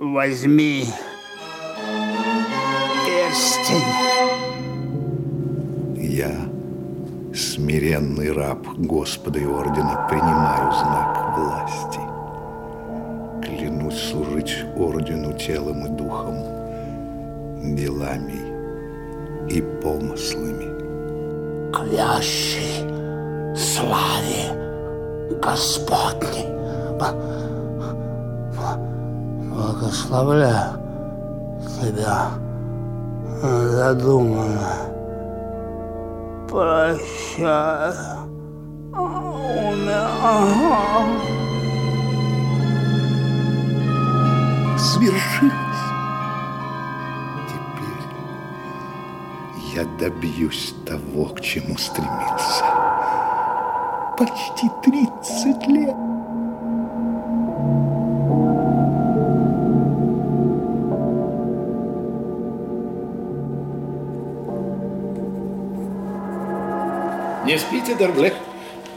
возьми перстень. Я, смиренный раб Господа и Ордена, принимаю знак власти. Клянусь служить Ордену телом и духом, делами и помыслами. Клящий славе Господней. Благословляю тебя задуманно. Прощай. Умер. Свершилось. Теперь я добьюсь того, к чему стремился. Почти 30 лет. Не спите, Дорбле?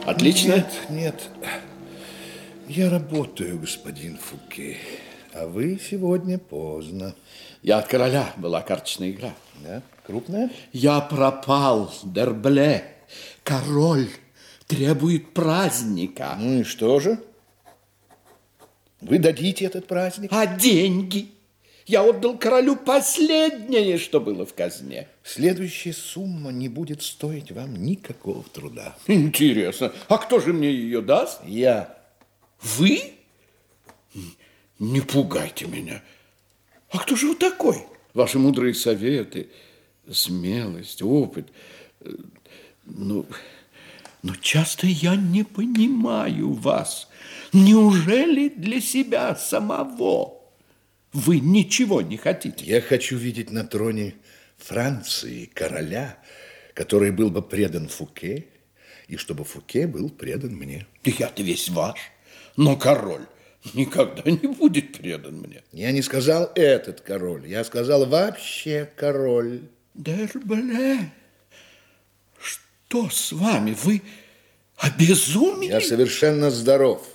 Отлично. Нет, нет. Я работаю, господин Фуке. А вы сегодня поздно. Я от короля. Была карточная игра. Да? Крупная? Я пропал, Дербле. Король требует праздника. Ну и что же? Вы дадите этот праздник? А деньги? Я отдал королю последнее, что было в казне. Следующая сумма не будет стоить вам никакого труда. Интересно, а кто же мне ее даст? Я. Вы? Не пугайте меня. А кто же вы такой? Ваши мудрые советы, смелость, опыт. Ну, но часто я не понимаю вас. Неужели для себя самого вы ничего не хотите? Я хочу видеть на троне Франции короля, который был бы предан Фуке, и чтобы Фуке был предан мне. Я-то весь ваш, но король никогда не будет предан мне. Я не сказал этот король, я сказал вообще король. Дербле, что с вами? Вы обезумели? Я совершенно здоров,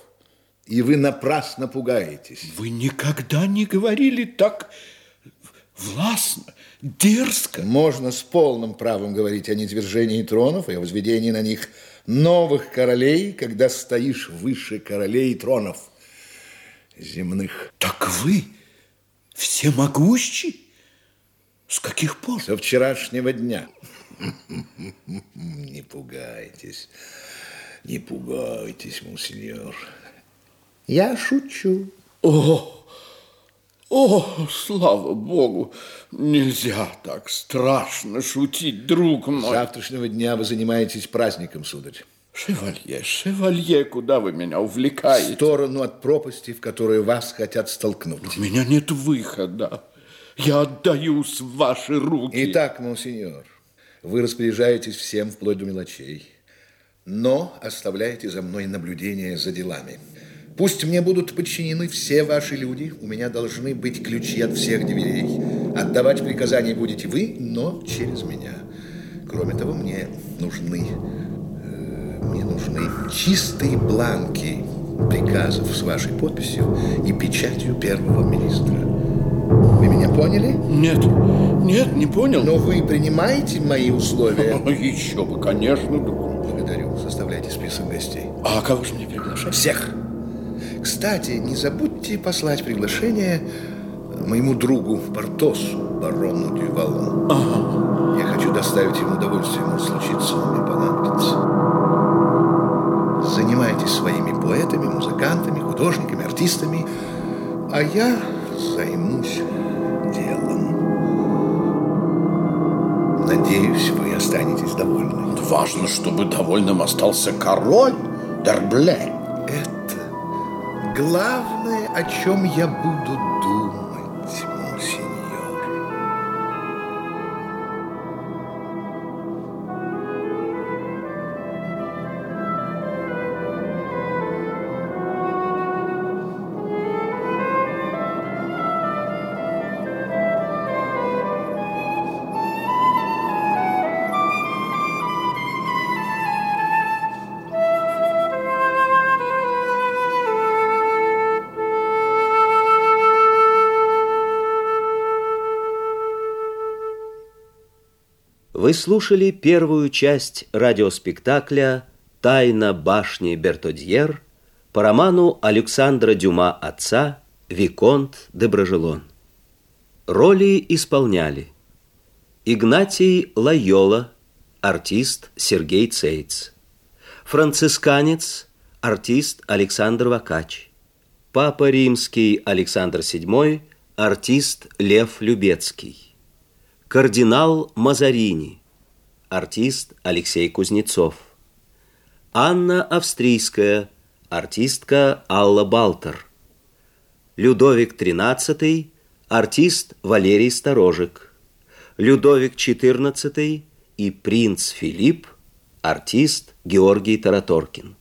и вы напрасно пугаетесь. Вы никогда не говорили так властно, дерзко. Можно с полным правом говорить о низвержении тронов и о возведении на них новых королей, когда стоишь выше королей и тронов земных. Так вы всемогущий? С каких пор? Со вчерашнего дня. Не пугайтесь, не пугайтесь, монсеньор. Я шучу. О, о, слава богу, нельзя так страшно шутить, друг мой. С завтрашнего дня вы занимаетесь праздником, сударь. Шевалье, шевалье, куда вы меня увлекаете? В сторону от пропасти, в которую вас хотят столкнуть. У меня нет выхода. Я отдаюсь в ваши руки. Итак, монсеньор, вы распоряжаетесь всем вплоть до мелочей, но оставляете за мной наблюдение за делами. Пусть мне будут подчинены все ваши люди, у меня должны быть ключи от всех дверей. Отдавать приказания будете вы, но через меня. Кроме того, мне нужны, э, мне нужны чистые бланки приказов с вашей подписью и печатью первого министра. Вы меня поняли? Нет, нет, не понял. Но вы принимаете мои условия? Еще бы, конечно. Благодарю. Составляйте список гостей. А кого же мне приглашать? Всех. Кстати, не забудьте послать приглашение моему другу Портосу, барону Дювалу. Ага. Я хочу доставить ему удовольствие, ему случится, он мне понадобится. Занимайтесь своими поэтами, музыкантами, художниками, артистами, а я займусь делом. Надеюсь, вы останетесь довольны. Важно, чтобы довольным остался король Дербле. Это главное, о чем я буду Вы слушали первую часть радиоспектакля «Тайна башни Бертодьер» по роману Александра Дюма «Отца» Виконт де Брожелон. Роли исполняли Игнатий Лайола, артист Сергей Цейц, францисканец, артист Александр Вакач, папа римский Александр VII, артист Лев Любецкий, кардинал Мазарини, артист Алексей Кузнецов, Анна Австрийская, артистка Алла Балтер, Людовик XIII, артист Валерий Сторожик, Людовик XIV и принц Филипп, артист Георгий Тараторкин.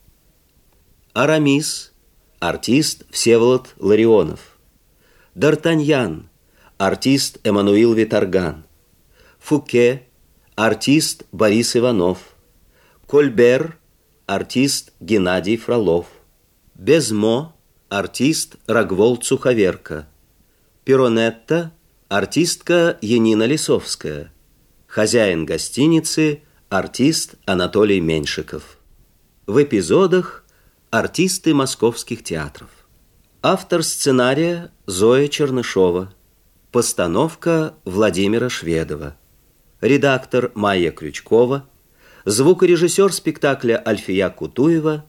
Арамис, артист Всеволод Ларионов. Д'Артаньян, артист Эммануил Виторган. Фуке, артист Борис Иванов. Кольбер, артист Геннадий Фролов. Безмо, артист Рогволд Суховерка. Пиронетта, артистка Янина Лисовская. Хозяин гостиницы, артист Анатолий Меньшиков. В эпизодах артисты московских театров. Автор сценария Зоя Чернышова. Постановка Владимира Шведова. Редактор Майя Крючкова. Звукорежиссер спектакля Альфия Кутуева.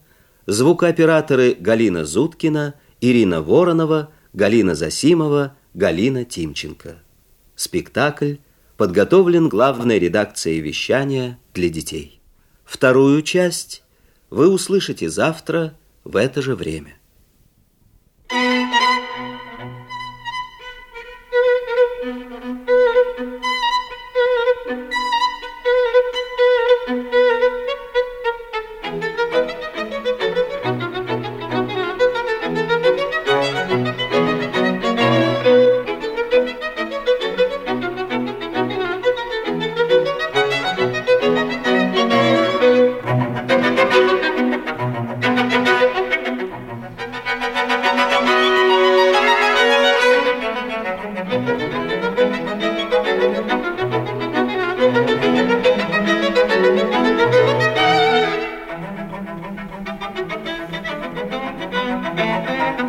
Звукооператоры Галина Зуткина, Ирина Воронова, Галина Засимова, Галина Тимченко. Спектакль подготовлен главной редакцией вещания для детей. Вторую часть вы услышите завтра в это же время.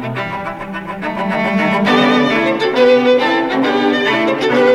Thank you.